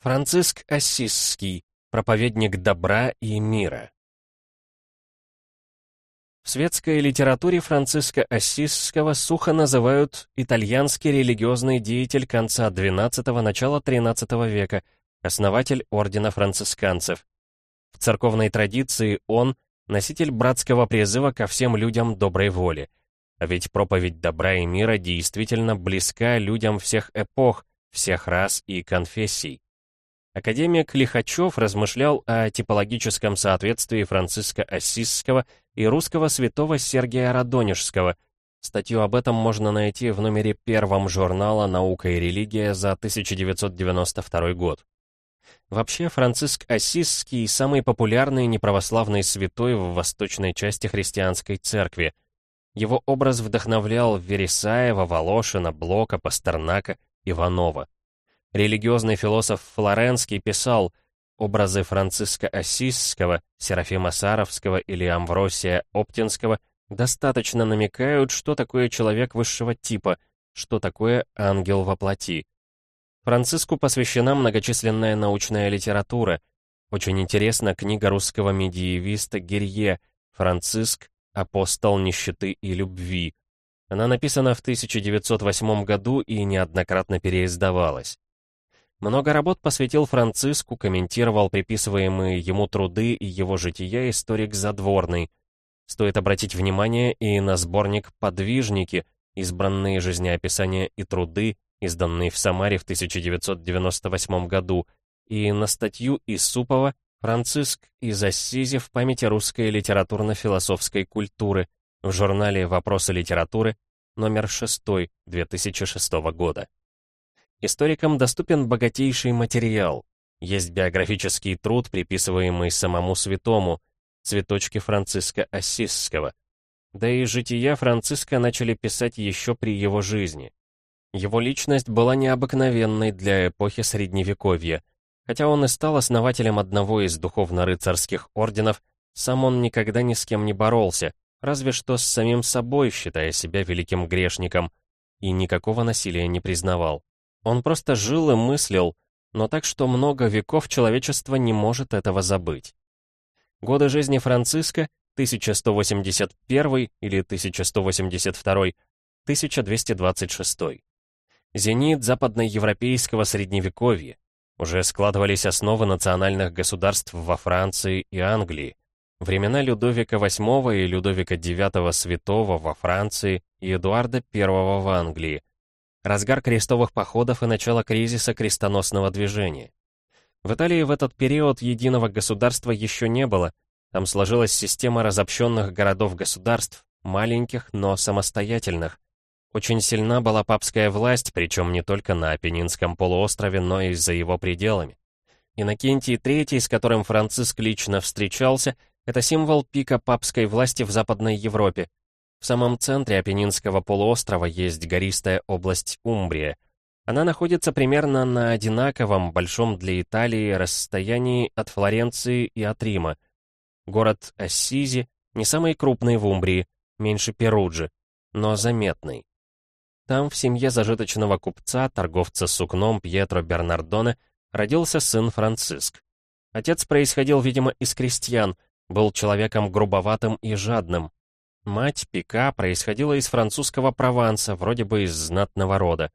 Франциск Ассизский, проповедник добра и мира. В светской литературе Франциска Ассизского сухо называют итальянский религиозный деятель конца XII – начала XIII века, основатель ордена францисканцев. В церковной традиции он – носитель братского призыва ко всем людям доброй воли. А ведь проповедь добра и мира действительно близка людям всех эпох, всех рас и конфессий. Академик Лихачев размышлял о типологическом соответствии Франциска Ассизского и русского святого Сергия Радонежского. Статью об этом можно найти в номере первом журнала «Наука и религия» за 1992 год. Вообще, Франциск Ассизский – самый популярный неправославный святой в восточной части христианской церкви. Его образ вдохновлял Вересаева, Волошина, Блока, Пастернака, Иванова. Религиозный философ Флоренский писал образы Франциска Ассизского, Серафима Саровского или Амвросия Оптинского достаточно намекают, что такое человек высшего типа, что такое ангел во плоти. Франциску посвящена многочисленная научная литература. Очень интересна книга русского медиевиста Герье «Франциск. Апостол нищеты и любви». Она написана в 1908 году и неоднократно переиздавалась. Много работ посвятил Франциску, комментировал приписываемые ему труды и его жития историк Задворный. Стоит обратить внимание и на сборник «Подвижники», избранные жизнеописания и труды, изданные в Самаре в 1998 году, и на статью Исупова «Франциск из Ассизи в памяти русской литературно-философской культуры» в журнале «Вопросы литературы», номер 6, 2006 года. Историкам доступен богатейший материал. Есть биографический труд, приписываемый самому святому, цветочки Франциска Ассизского. Да и жития Франциска начали писать еще при его жизни. Его личность была необыкновенной для эпохи Средневековья. Хотя он и стал основателем одного из духовно-рыцарских орденов, сам он никогда ни с кем не боролся, разве что с самим собой, считая себя великим грешником, и никакого насилия не признавал. Он просто жил и мыслил, но так что много веков человечество не может этого забыть. Годы жизни Франциска 1181 или 1182, 1226. Зенит западноевропейского средневековья. Уже складывались основы национальных государств во Франции и Англии. Времена Людовика VIII и Людовика IX Святого во Франции и Эдуарда I в Англии – разгар крестовых походов и начало кризиса крестоносного движения. В Италии в этот период единого государства еще не было, там сложилась система разобщенных городов-государств, маленьких, но самостоятельных. Очень сильна была папская власть, причем не только на Апеннинском полуострове, но и за его пределами. Иннокентий III, с которым Франциск лично встречался, это символ пика папской власти в Западной Европе, в самом центре Апеннинского полуострова есть гористая область Умбрия. Она находится примерно на одинаковом, большом для Италии, расстоянии от Флоренции и от Рима. Город Ассизи не самый крупный в Умбрии, меньше Перуджи, но заметный. Там, в семье зажиточного купца, торговца сукном Пьетро Бернардоне, родился сын Франциск. Отец происходил, видимо, из крестьян, был человеком грубоватым и жадным, Мать Пика происходила из французского Прованса, вроде бы из знатного рода.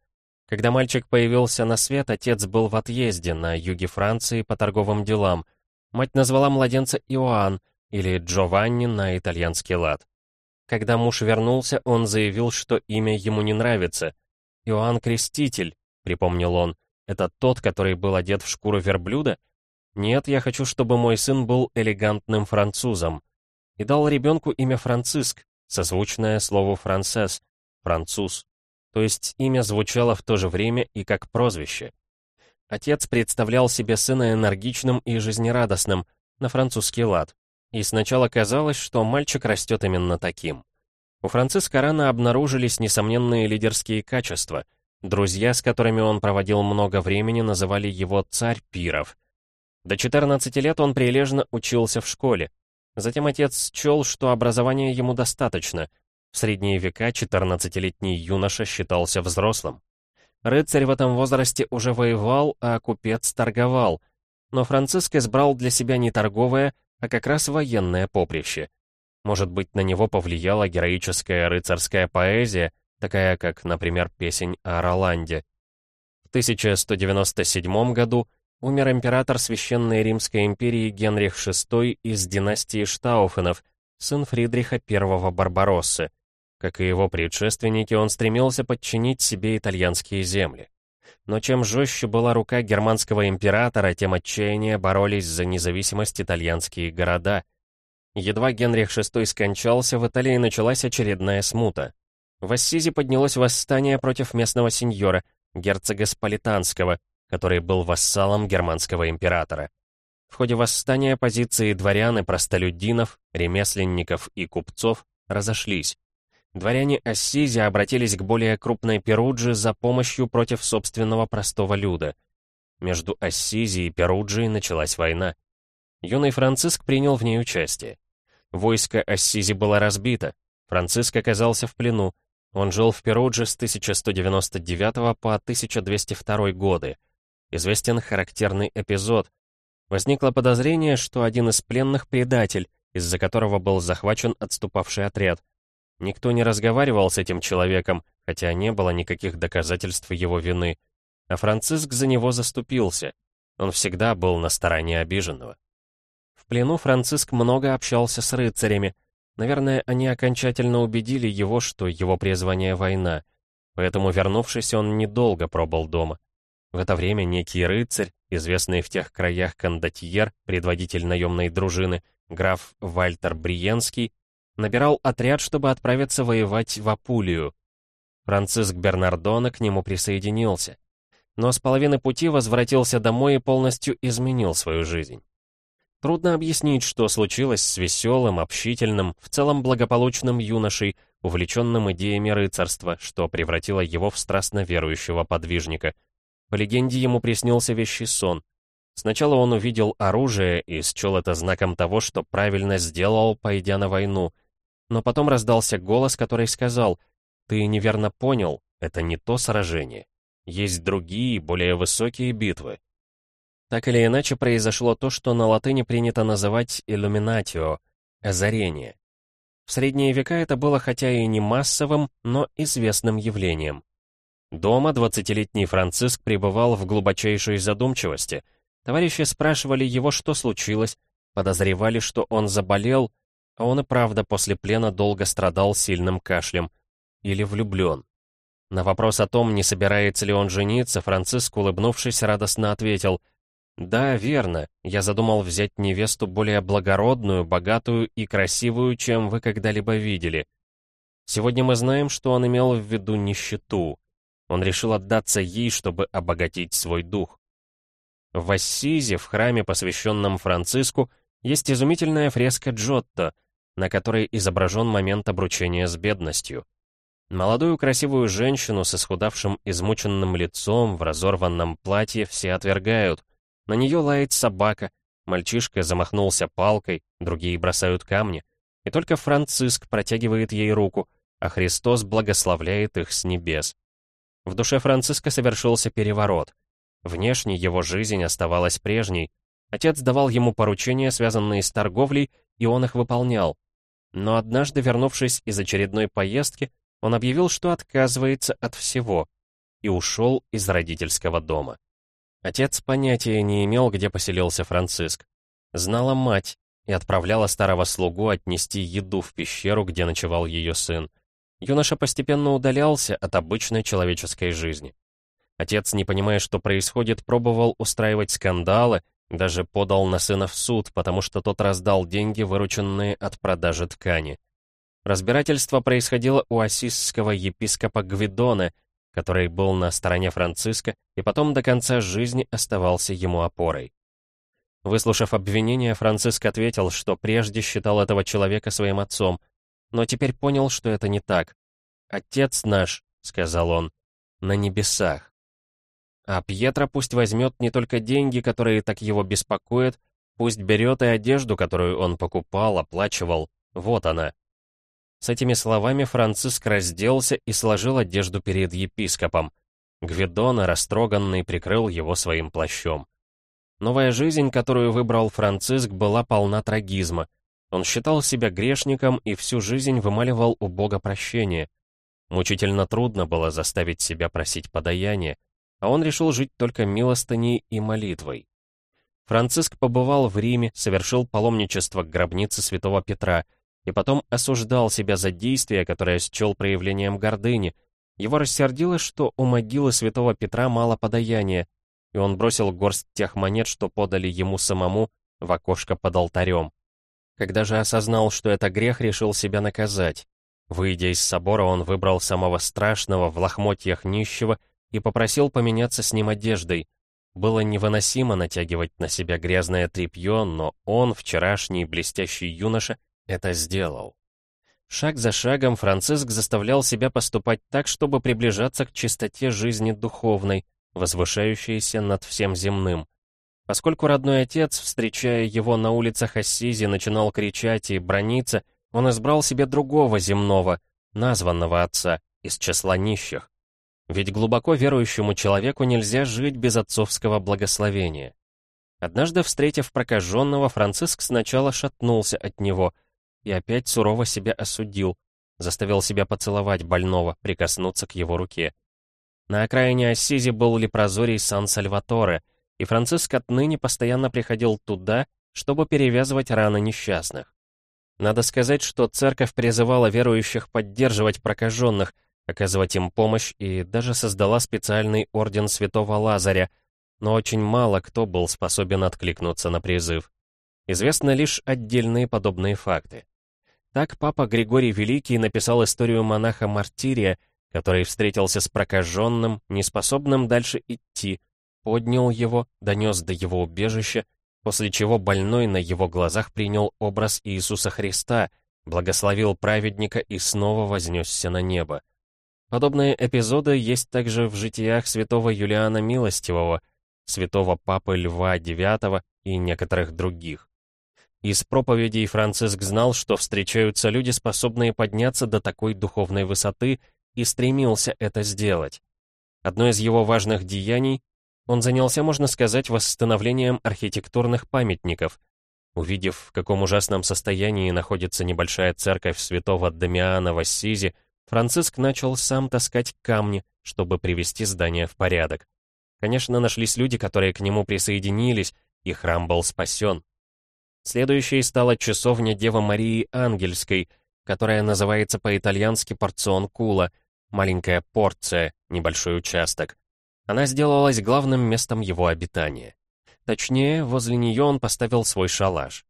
Когда мальчик появился на свет, отец был в отъезде на юге Франции по торговым делам. Мать назвала младенца Иоанн, или Джованни на итальянский лад. Когда муж вернулся, он заявил, что имя ему не нравится. «Иоанн Креститель», — припомнил он, — «это тот, который был одет в шкуру верблюда? Нет, я хочу, чтобы мой сын был элегантным французом» и дал ребенку имя Франциск, созвучное слову «францез», «француз». То есть имя звучало в то же время и как прозвище. Отец представлял себе сына энергичным и жизнерадостным, на французский лад. И сначала казалось, что мальчик растет именно таким. У Франциска рано обнаружились несомненные лидерские качества. Друзья, с которыми он проводил много времени, называли его «царь пиров». До 14 лет он прилежно учился в школе. Затем отец счел, что образования ему достаточно. В средние века 14-летний юноша считался взрослым. Рыцарь в этом возрасте уже воевал, а купец торговал. Но Франциск избрал для себя не торговое, а как раз военное поприще. Может быть, на него повлияла героическая рыцарская поэзия, такая как, например, песень о Роланде. В 1197 году умер император Священной Римской империи Генрих VI из династии Штауфенов, сын Фридриха I Барбароссы. Как и его предшественники, он стремился подчинить себе итальянские земли. Но чем жестче была рука германского императора, тем отчаяннее боролись за независимость итальянские города. Едва Генрих VI скончался, в Италии началась очередная смута. В Ассизе поднялось восстание против местного сеньора, герцога Сполитанского, который был вассалом германского императора. В ходе восстания позиции дворян и простолюдинов, ремесленников и купцов разошлись. Дворяне Ассизи обратились к более крупной Перудже за помощью против собственного простого люда. Между Ассизи и Перуджей началась война. Юный Франциск принял в ней участие. Войско Ассизи было разбито, Франциск оказался в плену, он жил в Перудже с 1199 по 1202 годы. Известен характерный эпизод. Возникло подозрение, что один из пленных — предатель, из-за которого был захвачен отступавший отряд. Никто не разговаривал с этим человеком, хотя не было никаких доказательств его вины. А Франциск за него заступился. Он всегда был на стороне обиженного. В плену Франциск много общался с рыцарями, Наверное, они окончательно убедили его, что его призвание — война. Поэтому, вернувшись, он недолго пробыл дома. В это время некий рыцарь, известный в тех краях кондотьер, предводитель наемной дружины, граф Вальтер Бриенский, набирал отряд, чтобы отправиться воевать в Апулию. Франциск Бернардоне к нему присоединился. Но с половины пути возвратился домой и полностью изменил свою жизнь. Трудно объяснить, что случилось с веселым, общительным, в целом благополучным юношей, увлеченным идеями рыцарства, что превратило его в страстно верующего подвижника. По легенде, ему приснился вещий сон. Сначала он увидел оружие и счел это знаком того, что правильно сделал, пойдя на войну. Но потом раздался голос, который сказал, «Ты неверно понял, это не то сражение. Есть другие, более высокие битвы, так или иначе произошло то, что на латыни принято называть «иллюминатио» — «озарение». В средние века это было хотя и не массовым, но известным явлением. Дома двадцатилетний Франциск пребывал в глубочайшей задумчивости. Товарищи спрашивали его, что случилось, подозревали, что он заболел, а он и правда после плена долго страдал сильным кашлем. Или влюблен. На вопрос о том, не собирается ли он жениться, Франциск, улыбнувшись, радостно ответил — «Да, верно. Я задумал взять невесту более благородную, богатую и красивую, чем вы когда-либо видели. Сегодня мы знаем, что он имел в виду нищету. Он решил отдаться ей, чтобы обогатить свой дух. В Ассизе, в храме, посвященном Франциску, есть изумительная фреска Джотто, на которой изображен момент обручения с бедностью. Молодую красивую женщину с исхудавшим измученным лицом в разорванном платье все отвергают, на нее лает собака, мальчишка замахнулся палкой, другие бросают камни. И только Франциск протягивает ей руку, а Христос благословляет их с небес. В душе Франциска совершился переворот. Внешне его жизнь оставалась прежней. Отец давал ему поручения, связанные с торговлей, и он их выполнял. Но однажды, вернувшись из очередной поездки, он объявил, что отказывается от всего, и ушел из родительского дома. Отец понятия не имел, где поселился Франциск. Знала мать и отправляла старого слугу отнести еду в пещеру, где ночевал ее сын. Юноша постепенно удалялся от обычной человеческой жизни. Отец, не понимая, что происходит, пробовал устраивать скандалы, даже подал на сына в суд, потому что тот раздал деньги, вырученные от продажи ткани. Разбирательство происходило у ассисского епископа Гвидона, который был на стороне Франциска и потом до конца жизни оставался ему опорой. Выслушав обвинение, Франциск ответил, что прежде считал этого человека своим отцом, но теперь понял, что это не так. «Отец наш», — сказал он, — «на небесах». А Пьетро пусть возьмет не только деньги, которые так его беспокоят, пусть берет и одежду, которую он покупал, оплачивал, вот она, с этими словами Франциск разделся и сложил одежду перед епископом. Гвидона, растроганный, прикрыл его своим плащом. Новая жизнь, которую выбрал Франциск, была полна трагизма. Он считал себя грешником и всю жизнь вымаливал у Бога прощения. Мучительно трудно было заставить себя просить подаяния, а он решил жить только милостыней и молитвой. Франциск побывал в Риме, совершил паломничество к гробнице святого Петра и потом осуждал себя за действие, которое счел проявлением гордыни. Его рассердило, что у могилы святого Петра мало подаяния, и он бросил горсть тех монет, что подали ему самому, в окошко под алтарем. Когда же осознал, что это грех, решил себя наказать. Выйдя из собора, он выбрал самого страшного в лохмотьях нищего и попросил поменяться с ним одеждой — было невыносимо натягивать на себя грязное тряпье, но он, вчерашний блестящий юноша, это сделал. Шаг за шагом Франциск заставлял себя поступать так, чтобы приближаться к чистоте жизни духовной, возвышающейся над всем земным. Поскольку родной отец, встречая его на улицах Ассизи, начинал кричать и брониться, он избрал себе другого земного, названного отца, из числа нищих. Ведь глубоко верующему человеку нельзя жить без отцовского благословения. Однажды, встретив прокаженного, Франциск сначала шатнулся от него и опять сурово себя осудил, заставил себя поцеловать больного, прикоснуться к его руке. На окраине Ассизи был лепрозорий Сан-Сальваторе, и Франциск отныне постоянно приходил туда, чтобы перевязывать раны несчастных. Надо сказать, что церковь призывала верующих поддерживать прокаженных, оказывать им помощь и даже создала специальный орден Святого Лазаря, но очень мало кто был способен откликнуться на призыв. Известны лишь отдельные подобные факты. Так папа Григорий Великий написал историю монаха-мартирия, который встретился с прокаженным, неспособным дальше идти, поднял его, донес до его убежища, после чего больной на его глазах принял образ Иисуса Христа, благословил праведника и снова вознесся на небо. Подобные эпизоды есть также в житиях святого Юлиана Милостивого, святого Папы Льва IX и некоторых других. Из проповедей Франциск знал, что встречаются люди, способные подняться до такой духовной высоты, и стремился это сделать. Одно из его важных деяний — он занялся, можно сказать, восстановлением архитектурных памятников. Увидев, в каком ужасном состоянии находится небольшая церковь святого Дамиана в Ассизи, Франциск начал сам таскать камни, чтобы привести здание в порядок. Конечно, нашлись люди, которые к нему присоединились, и храм был спасен. Следующей стала часовня Девы Марии Ангельской, которая называется по-итальянски порцион кула, маленькая порция, небольшой участок. Она сделалась главным местом его обитания. Точнее, возле нее он поставил свой шалаш.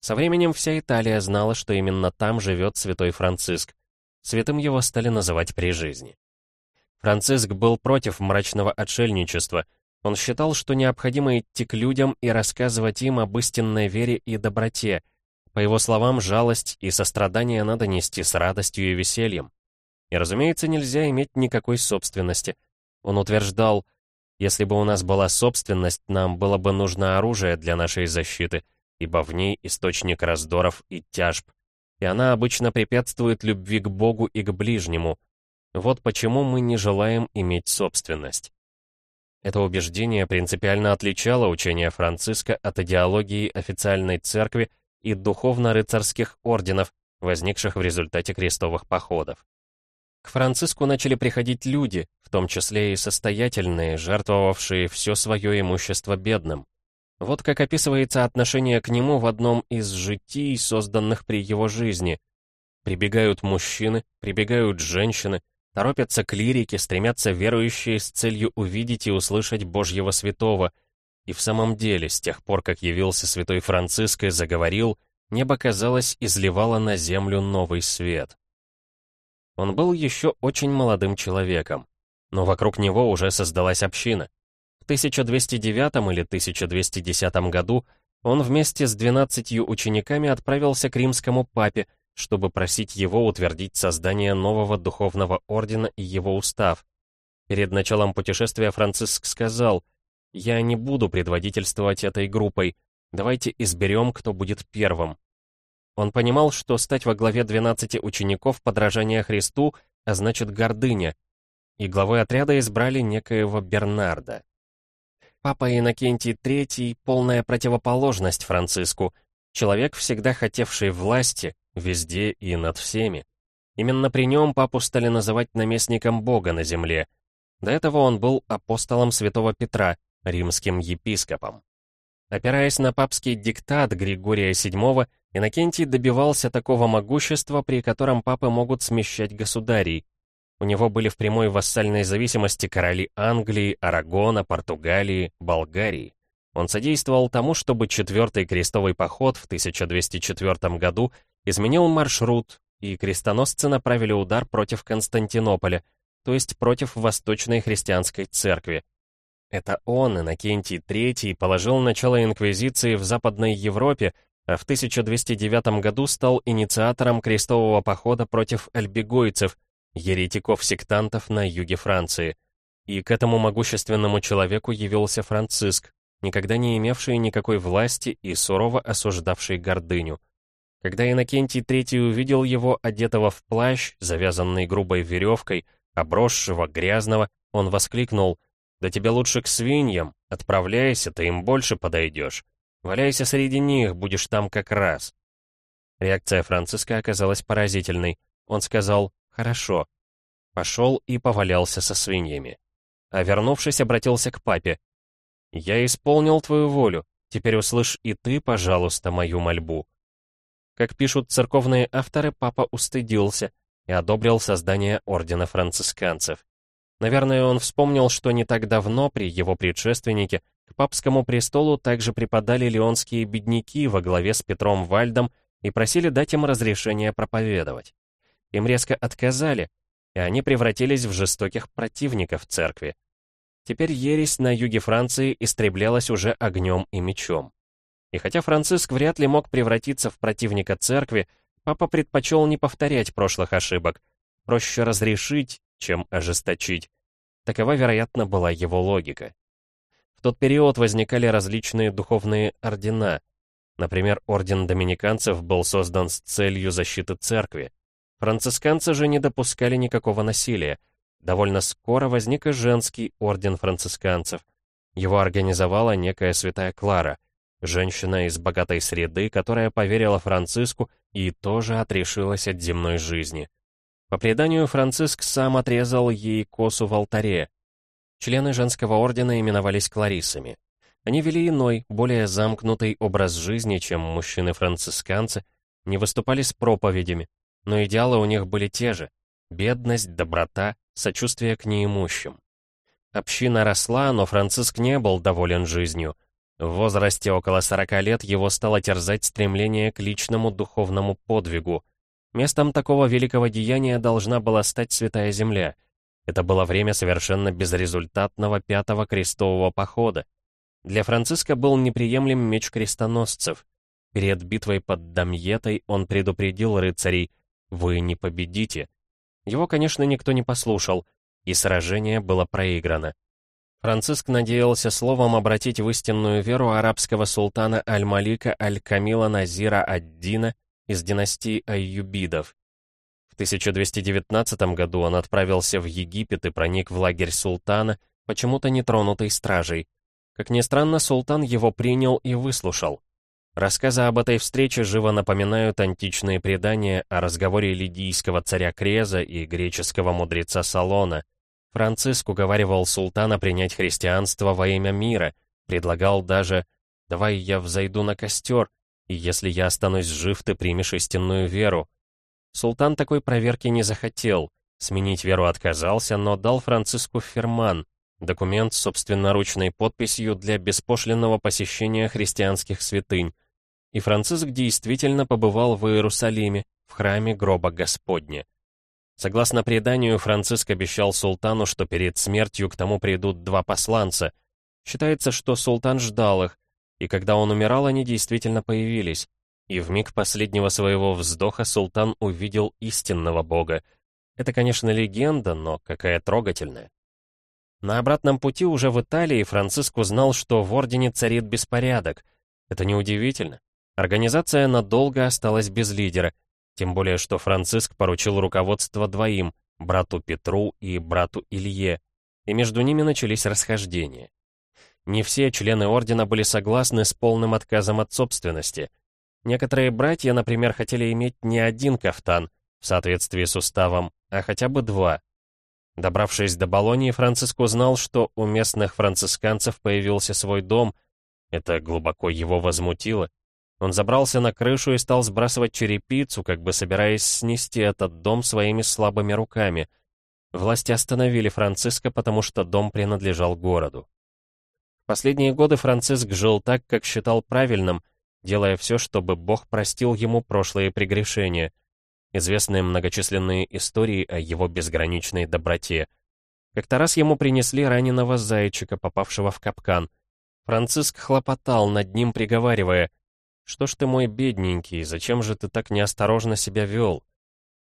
Со временем вся Италия знала, что именно там живет святой Франциск, Святым его стали называть при жизни. Франциск был против мрачного отшельничества. Он считал, что необходимо идти к людям и рассказывать им об истинной вере и доброте. По его словам, жалость и сострадание надо нести с радостью и весельем. И, разумеется, нельзя иметь никакой собственности. Он утверждал, если бы у нас была собственность, нам было бы нужно оружие для нашей защиты, ибо в ней источник раздоров и тяжб и она обычно препятствует любви к Богу и к ближнему. Вот почему мы не желаем иметь собственность. Это убеждение принципиально отличало учение Франциска от идеологии официальной церкви и духовно-рыцарских орденов, возникших в результате крестовых походов. К Франциску начали приходить люди, в том числе и состоятельные, жертвовавшие все свое имущество бедным. Вот как описывается отношение к нему в одном из житий, созданных при его жизни. Прибегают мужчины, прибегают женщины, торопятся клирики, стремятся верующие с целью увидеть и услышать Божьего святого. И в самом деле, с тех пор, как явился святой Франциск и заговорил, небо, казалось, изливало на землю новый свет. Он был еще очень молодым человеком, но вокруг него уже создалась община. В 1209 или 1210 году он вместе с 12 учениками отправился к римскому папе, чтобы просить его утвердить создание нового духовного ордена и его устав. Перед началом путешествия Франциск сказал, «Я не буду предводительствовать этой группой, давайте изберем, кто будет первым». Он понимал, что стать во главе 12 учеников подражания Христу, а значит гордыня, и главой отряда избрали некоего Бернарда. Папа Иннокентий III — полная противоположность Франциску, человек, всегда хотевший власти, везде и над всеми. Именно при нем папу стали называть наместником Бога на земле. До этого он был апостолом святого Петра, римским епископом. Опираясь на папский диктат Григория VII, Иннокентий добивался такого могущества, при котором папы могут смещать государей. У него были в прямой вассальной зависимости короли Англии, Арагона, Португалии, Болгарии. Он содействовал тому, чтобы четвертый крестовый поход в 1204 году изменил маршрут, и крестоносцы направили удар против Константинополя, то есть против Восточной христианской церкви. Это он, Иннокентий III, положил начало инквизиции в Западной Европе, а в 1209 году стал инициатором крестового похода против альбегойцев, еретиков-сектантов на юге Франции. И к этому могущественному человеку явился Франциск, никогда не имевший никакой власти и сурово осуждавший гордыню. Когда Иннокентий III увидел его, одетого в плащ, завязанный грубой веревкой, обросшего, грязного, он воскликнул «Да тебе лучше к свиньям, отправляйся, ты им больше подойдешь. Валяйся среди них, будешь там как раз». Реакция Франциска оказалась поразительной. Он сказал «Хорошо». Пошел и повалялся со свиньями. А вернувшись, обратился к папе. «Я исполнил твою волю. Теперь услышь и ты, пожалуйста, мою мольбу». Как пишут церковные авторы, папа устыдился и одобрил создание ордена францисканцев. Наверное, он вспомнил, что не так давно при его предшественнике к папскому престолу также преподали леонские бедняки во главе с Петром Вальдом и просили дать им разрешение проповедовать. Им резко отказали, и они превратились в жестоких противников церкви. Теперь ересь на юге Франции истреблялась уже огнем и мечом. И хотя Франциск вряд ли мог превратиться в противника церкви, папа предпочел не повторять прошлых ошибок. Проще разрешить, чем ожесточить. Такова, вероятно, была его логика. В тот период возникали различные духовные ордена. Например, орден доминиканцев был создан с целью защиты церкви. Францисканцы же не допускали никакого насилия. Довольно скоро возник и женский орден францисканцев. Его организовала некая святая Клара — Женщина из богатой среды, которая поверила Франциску и тоже отрешилась от земной жизни. По преданию, Франциск сам отрезал ей косу в алтаре. Члены женского ордена именовались кларисами. Они вели иной, более замкнутый образ жизни, чем мужчины-францисканцы, не выступали с проповедями, но идеалы у них были те же — бедность, доброта, сочувствие к неимущим. Община росла, но Франциск не был доволен жизнью — в возрасте около 40 лет его стало терзать стремление к личному духовному подвигу. Местом такого великого деяния должна была стать Святая Земля. Это было время совершенно безрезультатного пятого крестового похода. Для Франциска был неприемлем меч крестоносцев. Перед битвой под Дамьетой он предупредил рыцарей «Вы не победите». Его, конечно, никто не послушал, и сражение было проиграно. Франциск надеялся словом обратить в истинную веру арабского султана Аль-Малика Аль-Камила Назира ад-Дина из династии Айюбидов. В 1219 году он отправился в Египет и проник в лагерь султана, почему-то нетронутый стражей. Как ни странно, султан его принял и выслушал. Рассказы об этой встрече живо напоминают античные предания о разговоре лидийского царя Креза и греческого мудреца Салона. Франциск уговаривал султана принять христианство во имя мира, предлагал даже «давай я взойду на костер, и если я останусь жив, ты примешь истинную веру». Султан такой проверки не захотел, сменить веру отказался, но дал Франциску ферман, документ с собственноручной подписью для беспошлинного посещения христианских святынь. И Франциск действительно побывал в Иерусалиме, в храме гроба Господня. Согласно преданию, Франциск обещал султану, что перед смертью к тому придут два посланца. Считается, что султан ждал их, и когда он умирал, они действительно появились. И в миг последнего своего вздоха султан увидел истинного бога. Это, конечно, легенда, но какая трогательная. На обратном пути уже в Италии Франциск узнал, что в Ордене царит беспорядок. Это неудивительно. Организация надолго осталась без лидера, тем более, что Франциск поручил руководство двоим, брату Петру и брату Илье, и между ними начались расхождения. Не все члены ордена были согласны с полным отказом от собственности. Некоторые братья, например, хотели иметь не один кафтан, в соответствии с уставом, а хотя бы два. Добравшись до Болонии, Франциск узнал, что у местных францисканцев появился свой дом. Это глубоко его возмутило. Он забрался на крышу и стал сбрасывать черепицу, как бы собираясь снести этот дом своими слабыми руками. Власти остановили Франциска, потому что дом принадлежал городу. Последние годы Франциск жил так, как считал правильным, делая все, чтобы Бог простил ему прошлые прегрешения. Известны многочисленные истории о его безграничной доброте. Как-то раз ему принесли раненого зайчика, попавшего в капкан. Франциск хлопотал над ним, приговаривая — что ж ты мой бедненький, зачем же ты так неосторожно себя вел?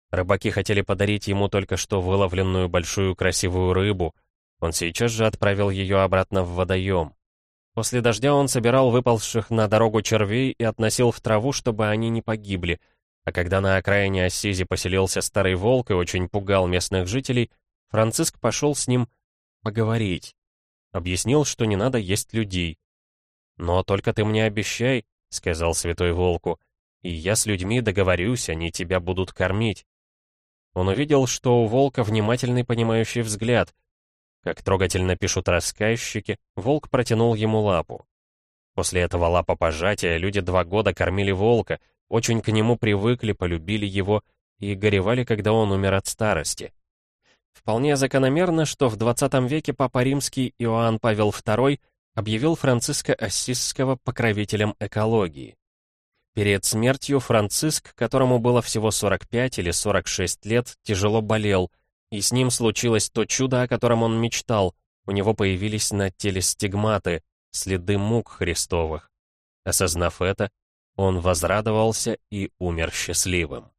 Рыбаки хотели подарить ему только что выловленную большую красивую рыбу. Он сейчас же отправил ее обратно в водоем. После дождя он собирал выползших на дорогу червей и относил в траву, чтобы они не погибли. А когда на окраине Ассизи поселился старый волк и очень пугал местных жителей, Франциск пошел с ним поговорить. Объяснил, что не надо есть людей. «Но только ты мне обещай», — сказал святой волку, — «и я с людьми договорюсь, они тебя будут кормить». Он увидел, что у волка внимательный понимающий взгляд. Как трогательно пишут рассказчики, волк протянул ему лапу. После этого лапопожатия люди два года кормили волка, очень к нему привыкли, полюбили его и горевали, когда он умер от старости. Вполне закономерно, что в 20 веке Папа Римский Иоанн Павел II объявил Франциска Ассизского покровителем экологии. Перед смертью Франциск, которому было всего 45 или 46 лет, тяжело болел, и с ним случилось то чудо, о котором он мечтал. У него появились на теле стигматы, следы мук Христовых. Осознав это, он возрадовался и умер счастливым.